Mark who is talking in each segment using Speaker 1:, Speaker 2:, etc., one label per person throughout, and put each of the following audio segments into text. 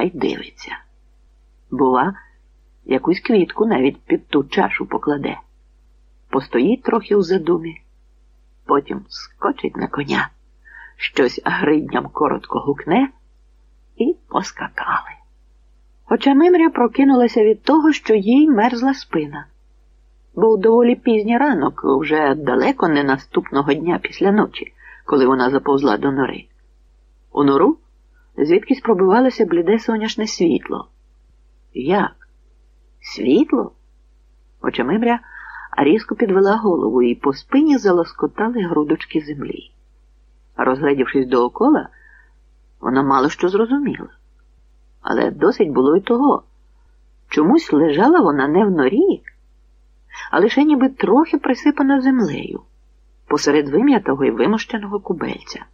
Speaker 1: та й дивиться. Бува, якусь квітку навіть під ту чашу покладе. Постоїть трохи у задумі, потім скочить на коня, щось гридням коротко гукне і поскакали. Хоча Мимря прокинулася від того, що їй мерзла спина. Був доволі пізній ранок, вже далеко не наступного дня після ночі, коли вона заповзла до нори. У нору звідкись пробивалося бліде сонячне світло. Як? Світло? Очамибря різко підвела голову і по спині залоскотали грудочки землі. Розглядівшись доокола, вона мало що зрозуміла. Але досить було й того. Чомусь лежала вона не в норі, а лише ніби трохи присипана землею, посеред вим'ятого і вимощеного кубельця.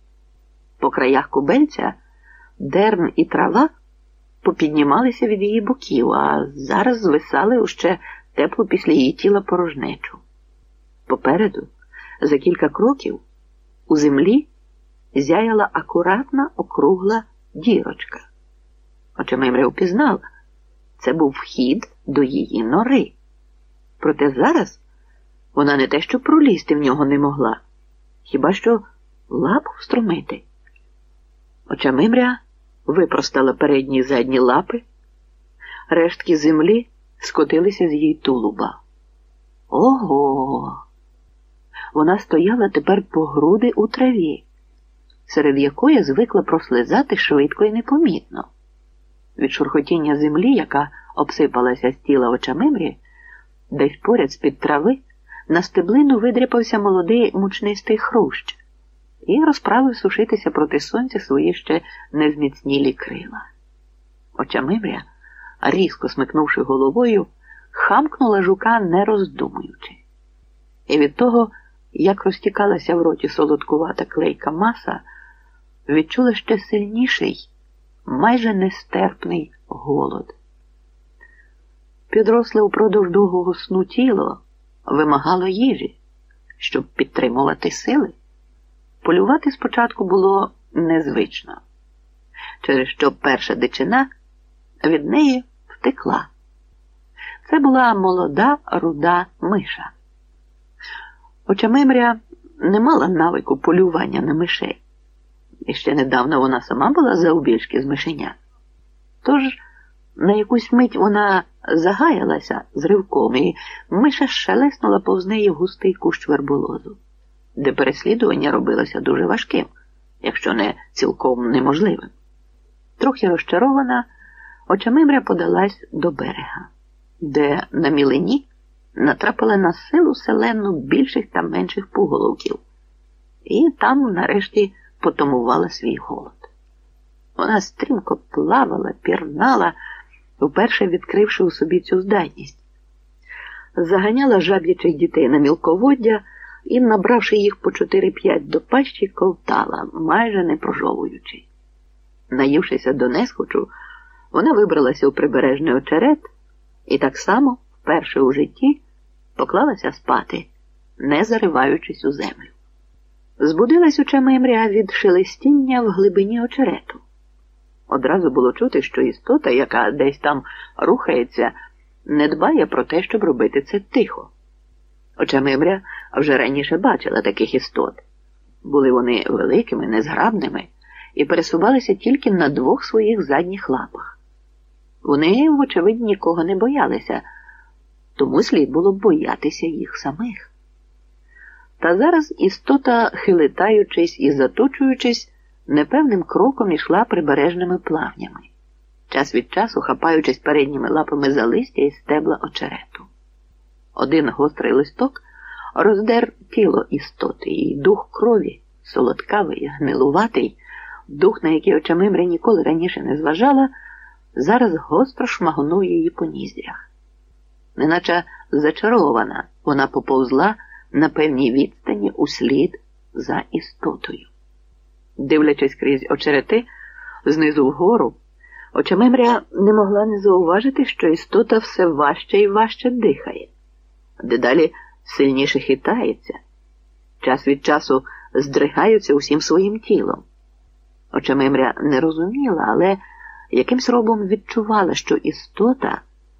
Speaker 1: По краях кубельця дерн і трава попіднімалися від її боків, а зараз звисали уще теплу після її тіла порожнечу. Попереду, за кілька кроків, у землі зяяла акуратна округла дірочка. Очемимря впізнала, це був вхід до її нори. Проте зараз вона не те, що пролізти в нього не могла, хіба що лапу встромити. Очамимря випростала передні й задні лапи, рештки землі скотилися з її тулуба. Ого! Вона стояла тепер по груди у траві, серед якої звикла прослизати швидко і непомітно. Від шурхотіння землі, яка обсипалася з тіла очамимрі, десь поряд з-під трави на стеблину видряпався молодий мучнистий хрущ і розправив сушитися проти сонця свої ще незміцнілі крила. Очамимря, різко смикнувши головою, хамкнула жука, не роздумуючи. І від того, як розтікалася в роті солодкувата клейка маса, відчула ще сильніший, майже нестерпний голод. Підросле упродовж довгого сну тіло вимагало їжі, щоб підтримувати сили. Полювати спочатку було незвично, через що перша дичина від неї втекла. Це була молода руда миша. Очамимря не мала навику полювання на мишей. І ще недавно вона сама була заубільшки з мишеня. Тож на якусь мить вона загаялася з ривком, і миша шелеснула повз неї густий кущ верболозу, де переслідування робилося дуже важким, якщо не цілком неможливим. Трохи розчарована, очамимря подалась до берега, де на мілині натрапила на силу селену більших та менших пуголовків, і там, нарешті, потомувала свій голод. Вона стрімко плавала, пірнала, вперше відкривши у собі цю здатність, заганяла жаб'ячих дітей на мілководдя і, набравши їх по 4-5 до пащі, ковтала, майже не прожовуючи. Наївшися до несхочу, вона вибралася у прибережний очерет і так само, вперше у житті, поклалася спати, не зариваючись у землю. Збудилась оча Мемря від шелестіння в глибині очерету. Одразу було чути, що істота, яка десь там рухається, не дбає про те, щоб робити це тихо. Оча Мемря вже раніше бачила таких істот. Були вони великими, незграбними і пересувалися тільки на двох своїх задніх лапах. Вони, вочевидь, нікого не боялися, тому слід було боятися їх самих. Та зараз істота, хилитаючись і заточуючись, непевним кроком ішла прибережними плавнями, час від часу хапаючись передніми лапами за листя і стебла очерету. Один гострий листок роздер тіло істоти, і дух крові, солодкавий, гнилуватий, дух, на який очамимря ніколи раніше не зважала, зараз гостро шмагнув її по ніздрях. Неначе зачарована, вона поповзла на певній відстані услід за істотою. Дивлячись крізь очерети, знизу вгору, очамемря не могла не зауважити, що істота все важче і важче дихає, дедалі сильніше хитається, час від часу здригаються усім своїм тілом. Очемимря не розуміла, але якимсь робом відчувала, що істота